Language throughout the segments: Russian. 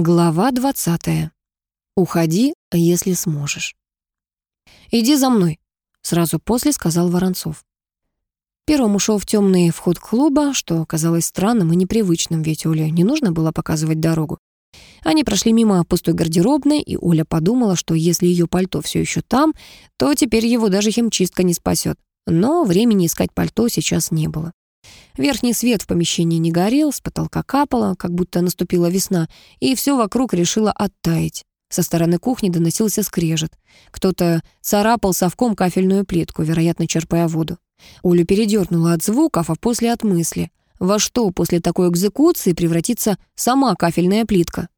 Глава 20. Уходи, если сможешь. «Иди за мной», — сразу после сказал Воронцов. Первым ушел в темный вход клуба, что казалось странным и непривычным, ведь Оле не нужно было показывать дорогу. Они прошли мимо пустой гардеробной, и Оля подумала, что если ее пальто все еще там, то теперь его даже химчистка не спасет. Но времени искать пальто сейчас не было. Верхний свет в помещении не горел, с потолка капало, как будто наступила весна, и все вокруг решило оттаять. Со стороны кухни доносился скрежет. Кто-то царапал совком кафельную плитку, вероятно, черпая воду. Олю передернула от звуков, а после от мысли. Во что после такой экзекуции превратится сама кафельная плитка?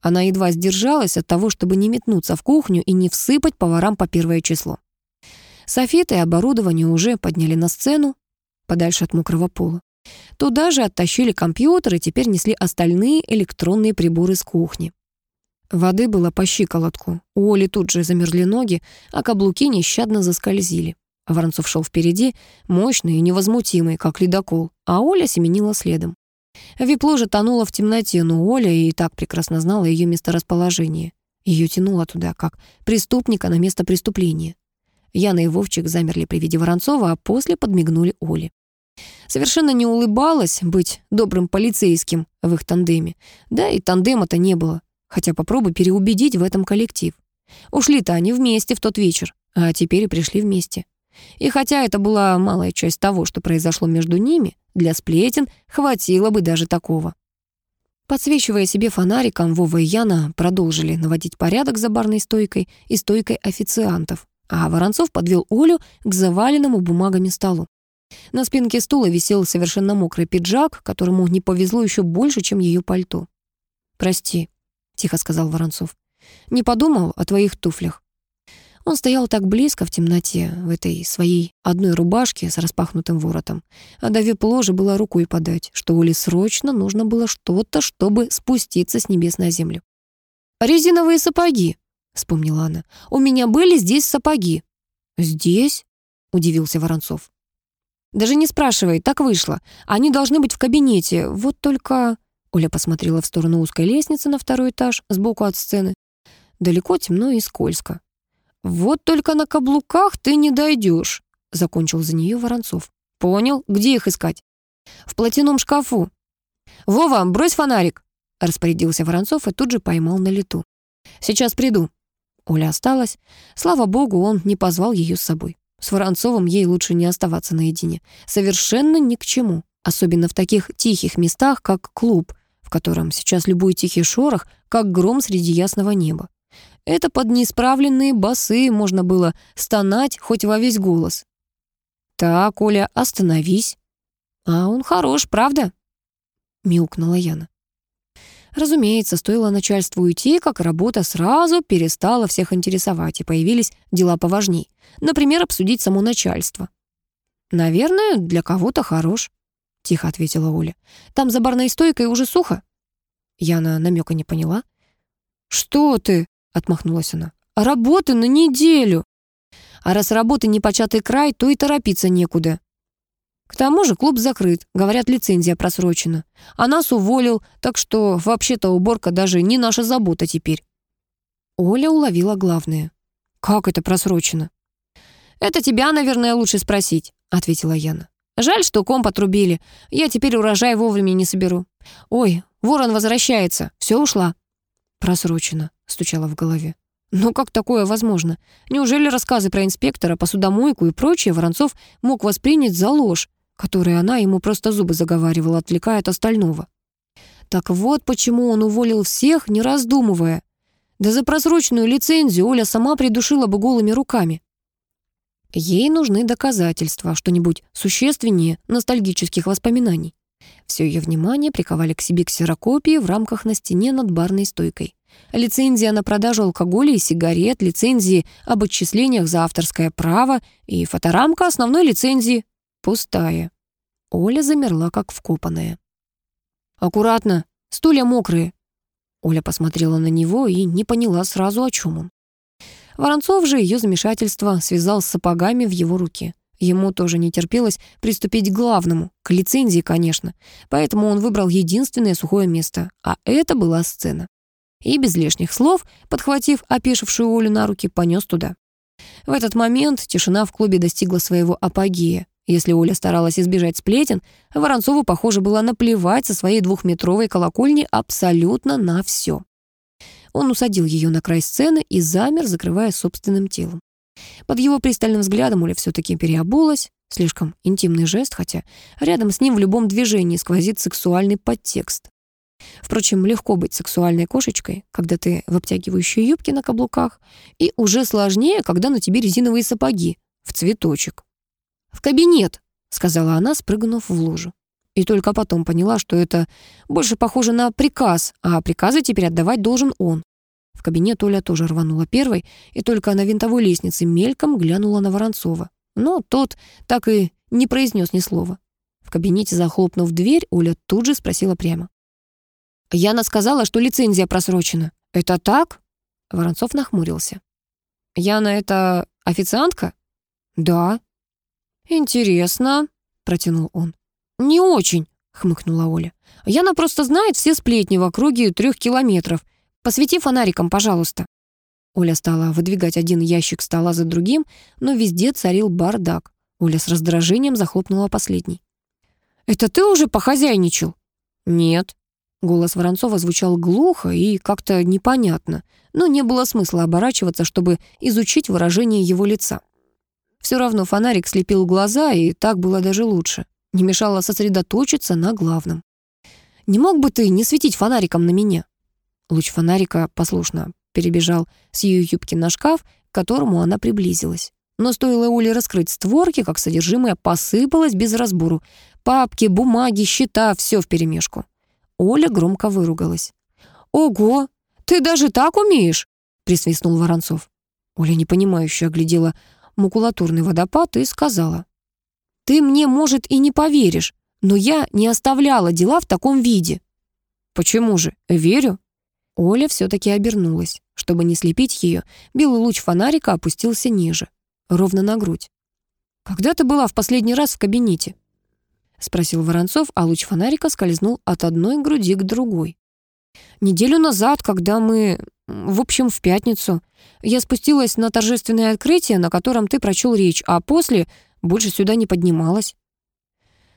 Она едва сдержалась от того, чтобы не метнуться в кухню и не всыпать поварам по первое число. Софиты и оборудование уже подняли на сцену, подальше от мокрого пола. Туда же оттащили компьютер и теперь несли остальные электронные приборы с кухни. Воды было по щиколотку. У Оли тут же замерзли ноги, а каблуки нещадно заскользили. Воронцов шел впереди, мощный и невозмутимый, как ледокол, а Оля семенила следом. Випло же тонула в темноте, но Оля и так прекрасно знала ее месторасположение. Ее тянуло туда, как преступника на место преступления. Яна и Вовчик замерли при виде Воронцова, а после подмигнули Оле. Совершенно не улыбалась быть добрым полицейским в их тандеме. Да и тандема-то не было. Хотя попробуй переубедить в этом коллектив. Ушли-то они вместе в тот вечер, а теперь и пришли вместе. И хотя это была малая часть того, что произошло между ними, для сплетен хватило бы даже такого. Подсвечивая себе фонариком, Вова и Яна продолжили наводить порядок за барной стойкой и стойкой официантов, а Воронцов подвел Олю к заваленному бумагами столу. На спинке стула висел совершенно мокрый пиджак, которому не повезло еще больше, чем ее пальто. «Прости», — тихо сказал Воронцов. «Не подумал о твоих туфлях». Он стоял так близко в темноте, в этой своей одной рубашке с распахнутым воротом. А до вип-ложи было рукой подать, что Оле срочно нужно было что-то, чтобы спуститься с небес на землю. «Резиновые сапоги», — вспомнила она. «У меня были здесь сапоги». «Здесь?» — удивился Воронцов. «Даже не спрашивай, так вышло. Они должны быть в кабинете. Вот только...» Оля посмотрела в сторону узкой лестницы на второй этаж, сбоку от сцены. Далеко темно и скользко. «Вот только на каблуках ты не дойдешь», — закончил за нее Воронцов. «Понял, где их искать?» «В платяном шкафу». «Вова, брось фонарик», — распорядился Воронцов и тут же поймал на лету. «Сейчас приду». Оля осталась. Слава богу, он не позвал ее с собой. С Воронцовым ей лучше не оставаться наедине. Совершенно ни к чему. Особенно в таких тихих местах, как клуб, в котором сейчас любой тихий шорох, как гром среди ясного неба. Это под неисправленные басы можно было стонать хоть во весь голос. «Так, Оля, остановись». «А он хорош, правда?» — мяукнула Яна. Разумеется, стоило начальству уйти, как работа сразу перестала всех интересовать, и появились дела поважней. Например, обсудить само начальство. «Наверное, для кого-то хорош», — тихо ответила Оля. «Там за барной стойкой уже сухо». Яна намека не поняла. «Что ты?» — отмахнулась она. «Работы на неделю». «А раз работы не початый край, то и торопиться некуда», к тому же клуб закрыт, говорят, лицензия просрочена. А нас уволил, так что вообще-то уборка даже не наша забота теперь. Оля уловила главное. «Как это просрочено?» «Это тебя, наверное, лучше спросить», — ответила Яна. «Жаль, что комп отрубили. Я теперь урожай вовремя не соберу. Ой, ворон возвращается. Все ушла». «Просрочено», — стучала в голове. «Ну как такое возможно? Неужели рассказы про инспектора, посудомойку и прочее Воронцов мог воспринять за ложь? Которые она ему просто зубы заговаривала, отвлекая от остального. Так вот почему он уволил всех, не раздумывая. Да за просроченную лицензию Оля сама придушила бы голыми руками. Ей нужны доказательства, что-нибудь существеннее ностальгических воспоминаний. Все ее внимание приковали к себе ксерокопии в рамках на стене над барной стойкой. Лицензия на продажу алкоголя и сигарет, лицензии об отчислениях за авторское право и фоторамка основной лицензии Пустая. Оля замерла, как вкопанная. «Аккуратно, стулья мокрые». Оля посмотрела на него и не поняла сразу, о чем он. Воронцов же ее замешательство связал с сапогами в его руке. Ему тоже не терпелось приступить к главному, к лицензии, конечно, поэтому он выбрал единственное сухое место, а это была сцена. и без лишних слов, подхватив опешившую Олю на руки, понес туда. В этот момент тишина в клубе достигла своего апогея. Если Оля старалась избежать сплетен, Воронцову, похоже, было наплевать со своей двухметровой колокольни абсолютно на все. Он усадил ее на край сцены и замер, закрывая собственным телом. Под его пристальным взглядом Оля все-таки переобулась. Слишком интимный жест, хотя рядом с ним в любом движении сквозит сексуальный подтекст. Впрочем, легко быть сексуальной кошечкой, когда ты в обтягивающей юбке на каблуках, и уже сложнее, когда на тебе резиновые сапоги в цветочек. «В кабинет», — сказала она, спрыгнув в лужу. И только потом поняла, что это больше похоже на приказ, а приказы теперь отдавать должен он. В кабинет Оля тоже рванула первой, и только на винтовой лестнице мельком глянула на Воронцова. Но тот так и не произнес ни слова. В кабинете, захлопнув дверь, Оля тут же спросила прямо. Яна сказала, что лицензия просрочена. Это так? Воронцов нахмурился. Яна — это официантка? Да. Интересно, протянул он. Не очень, хмыкнула Оля. Яна просто знает все сплетни в округе трех километров. Посвети фонариком, пожалуйста. Оля стала выдвигать один ящик стола за другим, но везде царил бардак. Оля с раздражением захлопнула последний. «Это ты уже похозяйничал?» «Нет», Голос Воронцова звучал глухо и как-то непонятно, но не было смысла оборачиваться, чтобы изучить выражение его лица. Все равно фонарик слепил глаза, и так было даже лучше. Не мешало сосредоточиться на главном. «Не мог бы ты не светить фонариком на меня?» Луч фонарика послушно перебежал с ее юбки на шкаф, к которому она приблизилась. Но стоило Уле раскрыть створки, как содержимое посыпалось без разбору. Папки, бумаги, счета — все вперемешку. Оля громко выругалась. «Ого, ты даже так умеешь?» — присвистнул Воронцов. Оля непонимающе оглядела макулатурный водопад и сказала. «Ты мне, может, и не поверишь, но я не оставляла дела в таком виде». «Почему же? Верю». Оля все-таки обернулась. Чтобы не слепить ее, белый луч фонарика опустился ниже, ровно на грудь. «Когда ты была в последний раз в кабинете?» — спросил Воронцов, а луч фонарика скользнул от одной груди к другой. «Неделю назад, когда мы... В общем, в пятницу. Я спустилась на торжественное открытие, на котором ты прочел речь, а после больше сюда не поднималась».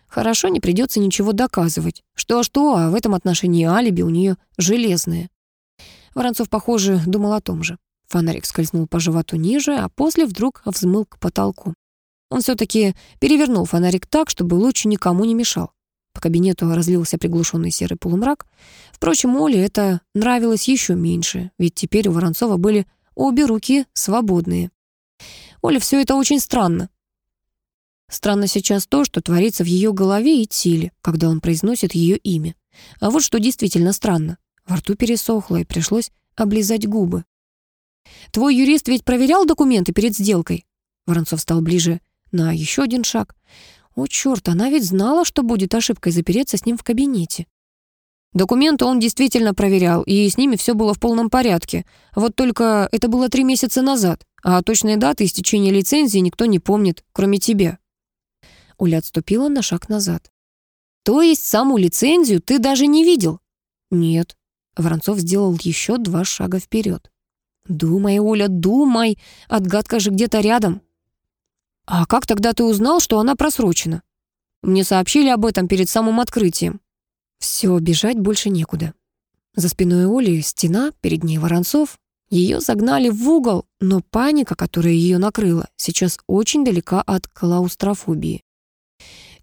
Хорошо, не придется ничего доказывать. Что-что, а в этом отношении алиби у нее железное. Воронцов, похоже, думал о том же. Фонарик скользнул по животу ниже, а после вдруг взмыл к потолку. Он все-таки перевернул фонарик так, чтобы луч никому не мешал. Кабинету разлился приглушенный серый полумрак. Впрочем, Оле это нравилось еще меньше, ведь теперь у Воронцова были обе руки свободные. Оле все это очень странно. Странно сейчас то, что творится в ее голове и теле, когда он произносит ее имя. А вот что действительно странно. Во рту пересохло, и пришлось облизать губы. «Твой юрист ведь проверял документы перед сделкой?» Воронцов стал ближе на еще один шаг. О, черт, она ведь знала, что будет ошибкой запереться с ним в кабинете. Документы он действительно проверял, и с ними все было в полном порядке. Вот только это было три месяца назад, а точной даты истечения лицензии никто не помнит, кроме тебя. Уля отступила на шаг назад. «То есть саму лицензию ты даже не видел?» «Нет». Воронцов сделал еще два шага вперед. «Думай, Оля, думай, отгадка же где-то рядом». «А как тогда ты узнал, что она просрочена?» «Мне сообщили об этом перед самым открытием». Все, бежать больше некуда. За спиной Оли стена, перед ней Воронцов. Ее загнали в угол, но паника, которая ее накрыла, сейчас очень далека от клаустрофобии.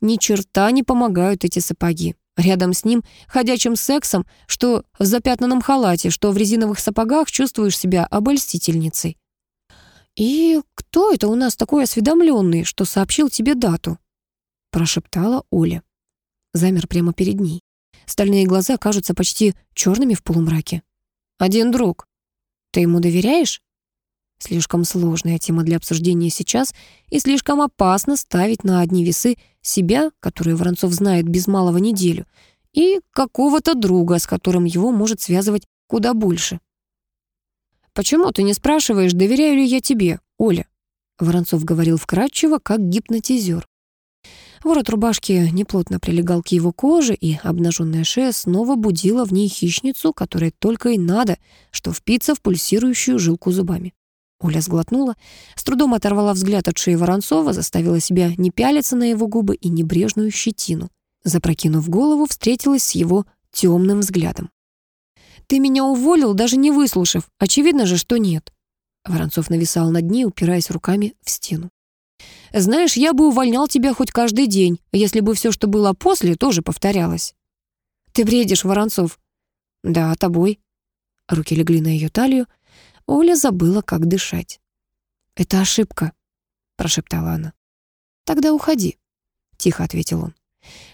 Ни черта не помогают эти сапоги. Рядом с ним ходячим сексом, что в запятнанном халате, что в резиновых сапогах чувствуешь себя обольстительницей. «И кто это у нас такой осведомленный, что сообщил тебе дату?» прошептала Оля. Замер прямо перед ней. Стальные глаза кажутся почти черными в полумраке. «Один друг. Ты ему доверяешь?» Слишком сложная тема для обсуждения сейчас и слишком опасно ставить на одни весы себя, которую Воронцов знает без малого неделю, и какого-то друга, с которым его может связывать куда больше. «Почему ты не спрашиваешь, доверяю ли я тебе, Оля?» Воронцов говорил вкратчиво, как гипнотизер. Ворот рубашки неплотно прилегал к его коже, и обнаженная шея снова будила в ней хищницу, которой только и надо, что впиться в пульсирующую жилку зубами. Оля сглотнула, с трудом оторвала взгляд от шеи Воронцова, заставила себя не пялиться на его губы и небрежную щетину. Запрокинув голову, встретилась с его темным взглядом. «Ты меня уволил, даже не выслушав. Очевидно же, что нет». Воронцов нависал над ней, упираясь руками в стену. Знаешь, я бы увольнял тебя хоть каждый день, если бы все, что было после, тоже повторялось. Ты бредишь, Воронцов. Да, тобой. Руки легли на ее талию. Оля забыла, как дышать. Это ошибка, прошептала она. Тогда уходи, тихо ответил он.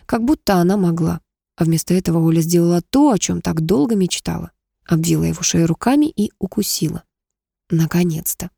Как будто она могла. Вместо этого Оля сделала то, о чем так долго мечтала. Обвила его шею руками и укусила. Наконец-то.